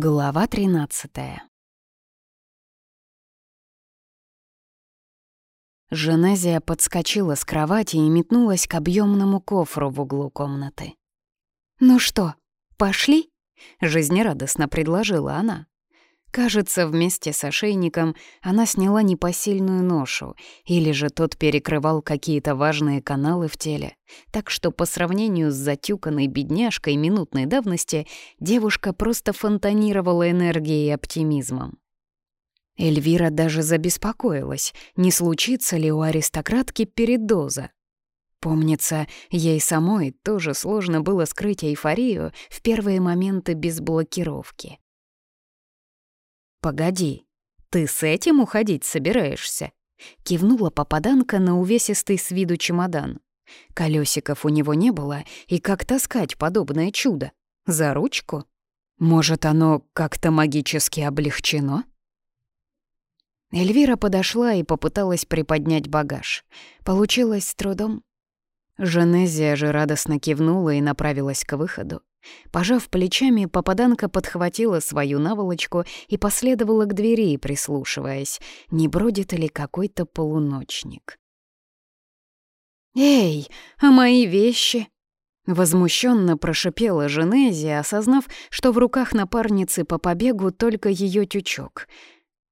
Глава 13 Женезия подскочила с кровати и метнулась к объемному кофру в углу комнаты. «Ну что, пошли?» — жизнерадостно предложила она. Кажется, вместе с ошейником она сняла непосильную ношу, или же тот перекрывал какие-то важные каналы в теле, так что по сравнению с затюканной бедняжкой минутной давности девушка просто фонтанировала энергией и оптимизмом. Эльвира даже забеспокоилась, не случится ли у аристократки передоза. Помнится, ей самой тоже сложно было скрыть эйфорию в первые моменты без блокировки. «Погоди, ты с этим уходить собираешься?» Кивнула попаданка на увесистый с виду чемодан. Колесиков у него не было, и как таскать подобное чудо? За ручку? Может, оно как-то магически облегчено? Эльвира подошла и попыталась приподнять багаж. Получилось с трудом. Женезия же радостно кивнула и направилась к выходу. Пожав плечами, попаданка подхватила свою наволочку и последовала к двери, прислушиваясь, не бродит ли какой-то полуночник. «Эй, а мои вещи?» Возмущенно прошипела Женезия, осознав, что в руках напарницы по побегу только ее тючок.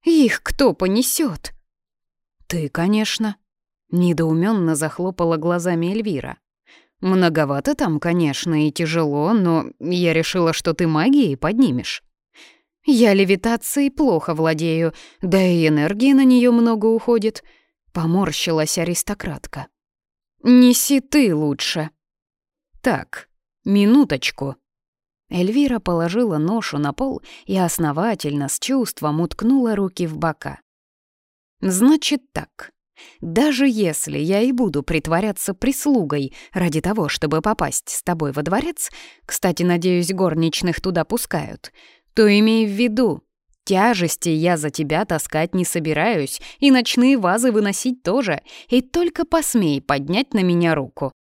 «Их кто понесет? «Ты, конечно», — недоуменно захлопала глазами Эльвира. Многовато там, конечно, и тяжело, но я решила, что ты магией поднимешь. Я левитацией плохо владею, да и энергии на нее много уходит. Поморщилась аристократка. Неси ты лучше. Так, минуточку. Эльвира положила ношу на пол и основательно, с чувством уткнула руки в бока. «Значит так, даже если я и буду притворяться прислугой ради того, чтобы попасть с тобой во дворец, кстати, надеюсь, горничных туда пускают, то имей в виду, тяжести я за тебя таскать не собираюсь и ночные вазы выносить тоже, и только посмей поднять на меня руку.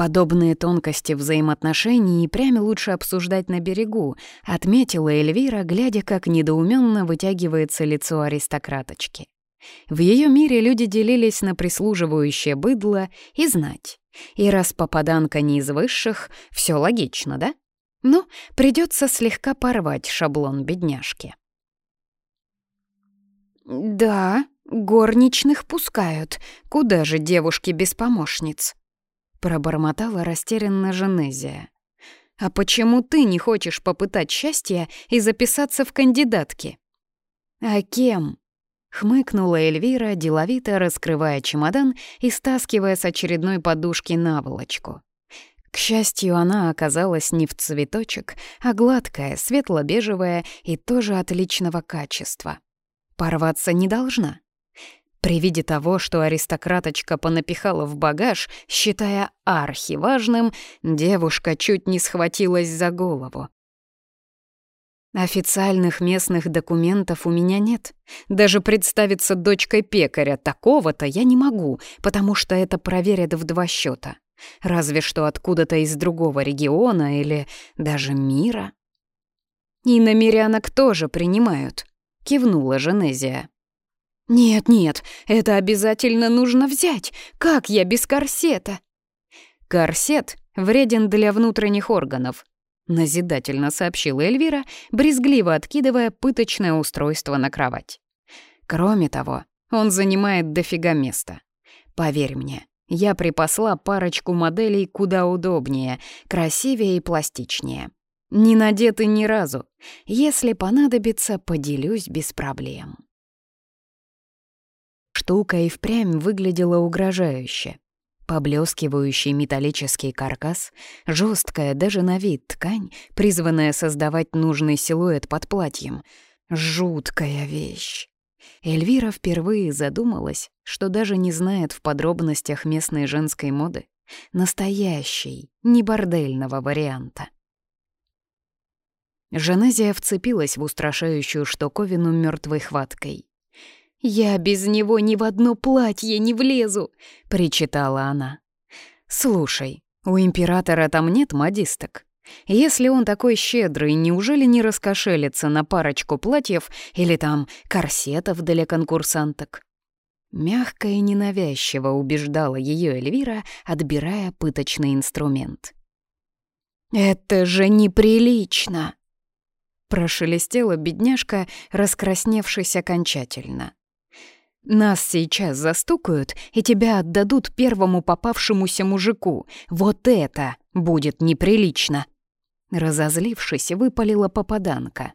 Подобные тонкости взаимоотношений и прямо лучше обсуждать на берегу, отметила Эльвира, глядя, как недоуменно вытягивается лицо аристократочки. В ее мире люди делились на прислуживающее быдло и знать. И раз попаданка не из высших, все логично, да? Ну, придется слегка порвать шаблон бедняжки. «Да, горничных пускают. Куда же девушки без помощниц?» Пробормотала растерянно Женезия. «А почему ты не хочешь попытать счастья и записаться в кандидатки?» «А кем?» Хмыкнула Эльвира, деловито раскрывая чемодан и стаскивая с очередной подушки наволочку. К счастью, она оказалась не в цветочек, а гладкая, светло-бежевая и тоже отличного качества. Порваться не должна. При виде того, что аристократочка понапихала в багаж, считая архиважным, девушка чуть не схватилась за голову. Официальных местных документов у меня нет. Даже представиться дочкой пекаря такого-то я не могу, потому что это проверят в два счета. Разве что откуда-то из другого региона или даже мира. И намерянок тоже принимают, кивнула Женезия. «Нет-нет, это обязательно нужно взять. Как я без корсета?» «Корсет вреден для внутренних органов назидательно сообщила Эльвира, брезгливо откидывая пыточное устройство на кровать. Кроме того, он занимает дофига места. Поверь мне, я припасла парочку моделей куда удобнее, красивее и пластичнее. Не надеты ни разу. Если понадобится, поделюсь без проблем. Штука и впрямь выглядела угрожающе. Поблескивающий металлический каркас, жесткая даже на вид ткань, призванная создавать нужный силуэт под платьем. Жуткая вещь. Эльвира впервые задумалась, что даже не знает в подробностях местной женской моды. Настоящей, не бордельного варианта. Женезия вцепилась в устрашающую штуковину мертвой хваткой. «Я без него ни в одно платье не влезу», — причитала она. «Слушай, у императора там нет модисток. Если он такой щедрый, неужели не раскошелится на парочку платьев или там корсетов для конкурсанток? Мягко и ненавязчиво убеждала ее Эльвира, отбирая пыточный инструмент. «Это же неприлично!» Прошелестела бедняжка, раскрасневшись окончательно. «Нас сейчас застукают, и тебя отдадут первому попавшемуся мужику. Вот это будет неприлично!» Разозлившись, выпалила попаданка.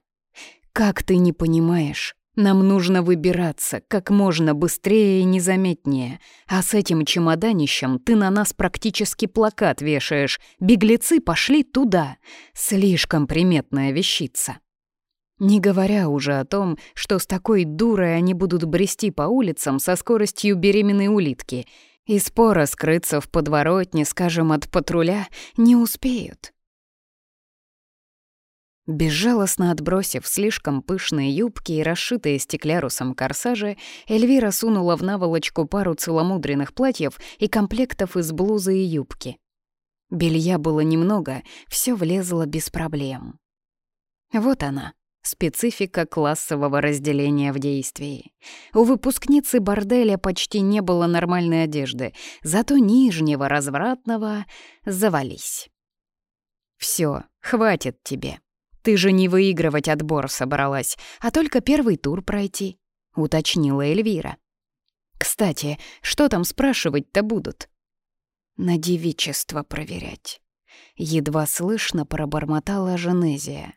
«Как ты не понимаешь? Нам нужно выбираться как можно быстрее и незаметнее. А с этим чемоданищем ты на нас практически плакат вешаешь. Беглецы пошли туда. Слишком приметная вещица. Не говоря уже о том, что с такой дурой они будут брести по улицам со скоростью беременной улитки. И споро скрыться в подворотне, скажем, от патруля, не успеют. Безжалостно отбросив слишком пышные юбки и расшитые стеклярусом корсажи, Эльвира сунула в наволочку пару целомудренных платьев и комплектов из блузы и юбки. Белья было немного, все влезло без проблем. Вот она, специфика классового разделения в действии. У выпускницы борделя почти не было нормальной одежды, зато нижнего развратного завались. Все, хватит тебе. «Ты же не выигрывать отбор собралась, а только первый тур пройти», — уточнила Эльвира. «Кстати, что там спрашивать-то будут?» «На девичество проверять». Едва слышно пробормотала Женезия.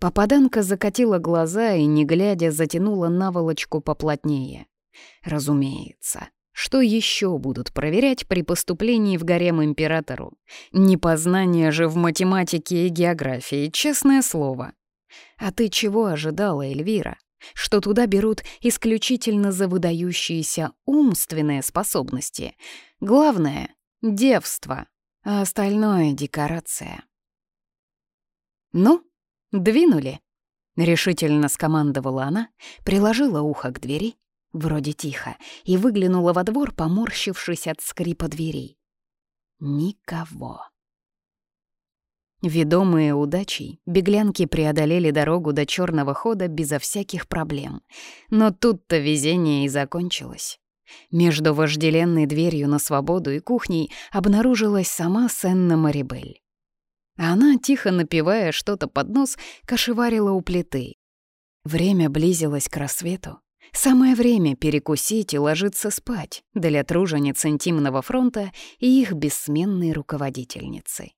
Попаданка закатила глаза и, не глядя, затянула наволочку поплотнее. Разумеется, что еще будут проверять при поступлении в гарем императору? Не познание же в математике и географии, честное слово. А ты чего ожидала, Эльвира? Что туда берут исключительно за выдающиеся умственные способности. Главное — девство, а остальное — декорация. «Ну, двинули», — решительно скомандовала она, приложила ухо к двери Вроде тихо, и выглянула во двор, поморщившись от скрипа дверей. Никого. Ведомые удачей, беглянки преодолели дорогу до черного хода безо всяких проблем. Но тут-то везение и закончилось. Между вожделенной дверью на свободу и кухней обнаружилась сама Сенна Марибель. Она, тихо напивая что-то под нос, кошеварила у плиты. Время близилось к рассвету, Самое время перекусить и ложиться спать для тружениц интимного фронта и их бессменной руководительницы.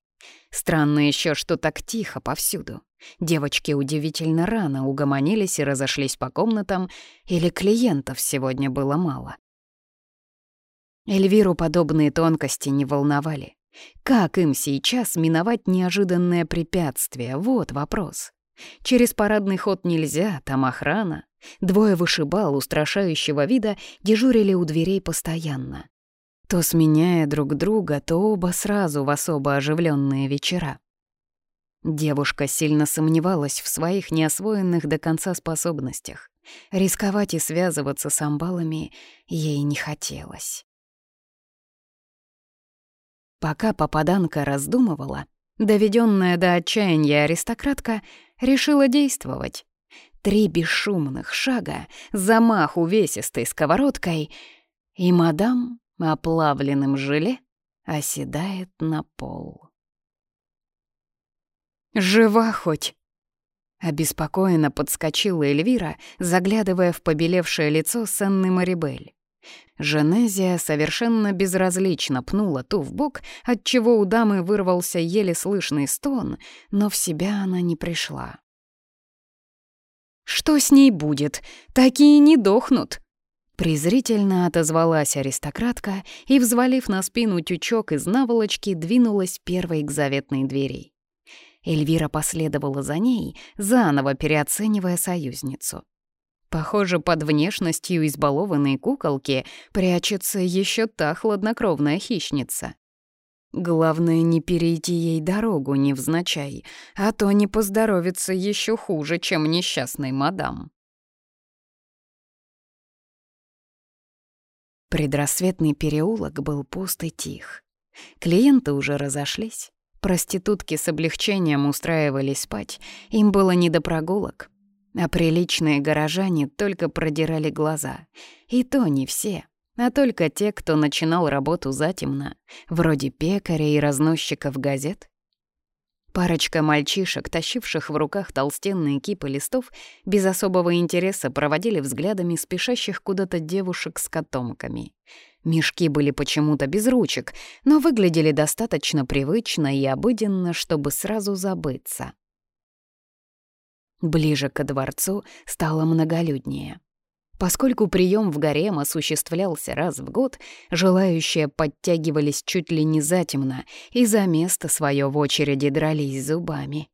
Странно еще, что так тихо повсюду. Девочки удивительно рано угомонились и разошлись по комнатам, или клиентов сегодня было мало. Эльвиру подобные тонкости не волновали. Как им сейчас миновать неожиданное препятствие? Вот вопрос. Через парадный ход нельзя, там охрана. Двое вышибал устрашающего вида дежурили у дверей постоянно. То сменяя друг друга, то оба сразу в особо оживленные вечера. Девушка сильно сомневалась в своих неосвоенных до конца способностях. Рисковать и связываться с амбалами ей не хотелось. Пока попаданка раздумывала, доведенная до отчаяния аристократка решила действовать. Три бесшумных шага, замах увесистой сковородкой, и мадам оплавленным желе оседает на пол. «Жива хоть?» Обеспокоенно подскочила Эльвира, заглядывая в побелевшее лицо Сенны Марибель. Женезия совершенно безразлично пнула ту в бок, отчего у дамы вырвался еле слышный стон, но в себя она не пришла. Что с ней будет? Такие не дохнут!» Презрительно отозвалась аристократка и, взвалив на спину тючок из наволочки, двинулась первой к заветной двери. Эльвира последовала за ней, заново переоценивая союзницу. Похоже, под внешностью избалованной куколки прячется еще та хладнокровная хищница. Главное, не перейти ей дорогу невзначай, а то не поздоровится еще хуже, чем несчастный мадам. Предрассветный переулок был пуст и тих. Клиенты уже разошлись. Проститутки с облегчением устраивались спать, им было не до прогулок. А приличные горожане только продирали глаза. И то не все, а только те, кто начинал работу затемно, вроде пекаря и разносчиков газет. Парочка мальчишек, тащивших в руках толстенные кипы листов, без особого интереса проводили взглядами спешащих куда-то девушек с котомками. Мешки были почему-то без ручек, но выглядели достаточно привычно и обыденно, чтобы сразу забыться. Ближе ко дворцу стало многолюднее. Поскольку прием в гарем осуществлялся раз в год, желающие подтягивались чуть ли не затемно и за место свое в очереди дрались зубами.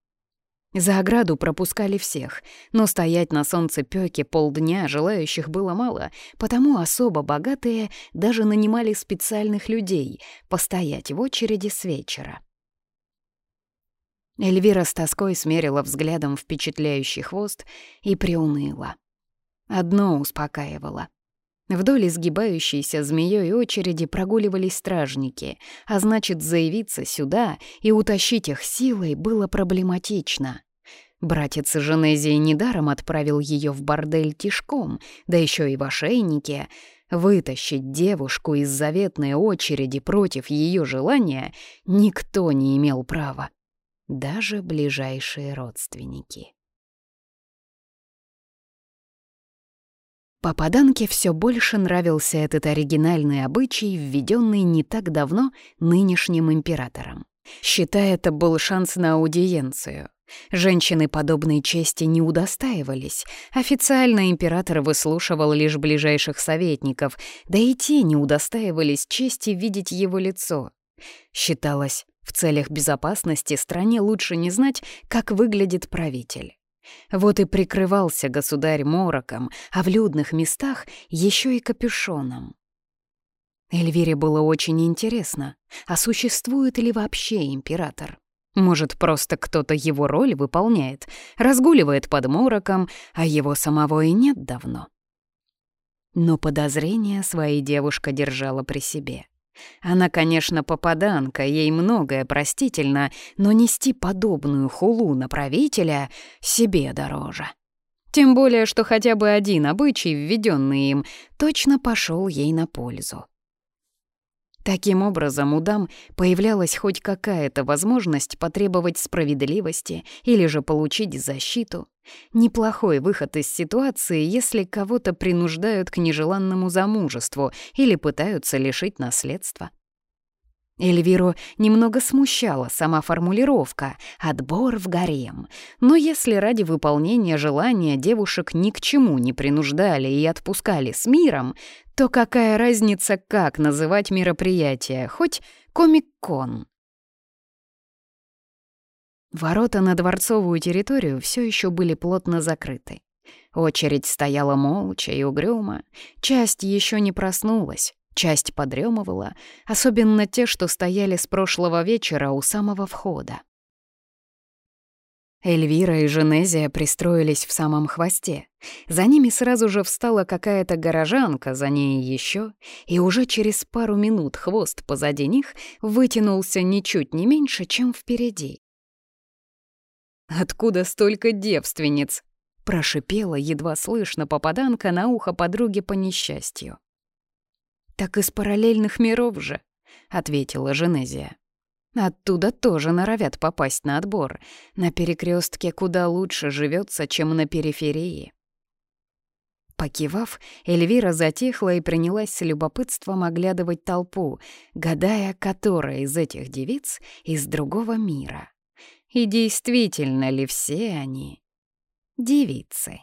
За ограду пропускали всех, но стоять на солнце пёке полдня желающих было мало, потому особо богатые даже нанимали специальных людей постоять в очереди с вечера. Эльвира с тоской смерила взглядом впечатляющий хвост и приуныла. Одно успокаивало. Вдоль изгибающейся змеёй очереди прогуливались стражники, а значит, заявиться сюда и утащить их силой было проблематично. Братец Женезии недаром отправил ее в бордель тишком, да еще и в ошейнике. Вытащить девушку из заветной очереди против ее желания никто не имел права, даже ближайшие родственники. Попаданке все больше нравился этот оригинальный обычай, введенный не так давно нынешним императором. Считая это был шанс на аудиенцию. Женщины подобной чести не удостаивались. Официально император выслушивал лишь ближайших советников, да и те не удостаивались чести видеть его лицо. Считалось, в целях безопасности стране лучше не знать, как выглядит правитель. Вот и прикрывался государь мороком, а в людных местах еще и капюшоном. Эльвире было очень интересно, а существует ли вообще император? Может, просто кто-то его роль выполняет, разгуливает под мороком, а его самого и нет давно. Но подозрения своей девушка держала при себе. Она, конечно, попаданка, ей многое простительно, но нести подобную хулу на правителя себе дороже. Тем более, что хотя бы один обычай, введенный им, точно пошел ей на пользу. Таким образом, у дам появлялась хоть какая-то возможность потребовать справедливости или же получить защиту. Неплохой выход из ситуации, если кого-то принуждают к нежеланному замужеству или пытаются лишить наследства. Эльвиру немного смущала сама формулировка «отбор в гарем», но если ради выполнения желания девушек ни к чему не принуждали и отпускали с миром, то какая разница, как называть мероприятие, хоть комик-кон? Ворота на дворцовую территорию все еще были плотно закрыты. Очередь стояла молча и угрюмо, часть еще не проснулась, Часть подремывала, особенно те, что стояли с прошлого вечера у самого входа. Эльвира и Женезия пристроились в самом хвосте. За ними сразу же встала какая-то горожанка, за ней еще, и уже через пару минут хвост позади них вытянулся ничуть не меньше, чем впереди. «Откуда столько девственниц?» — прошипела едва слышно попаданка на ухо подруги по несчастью. «Так из параллельных миров же», — ответила Женезия. «Оттуда тоже норовят попасть на отбор. На перекрестке куда лучше живется, чем на периферии». Покивав, Эльвира затихла и принялась с любопытством оглядывать толпу, гадая, которая из этих девиц из другого мира. И действительно ли все они девицы?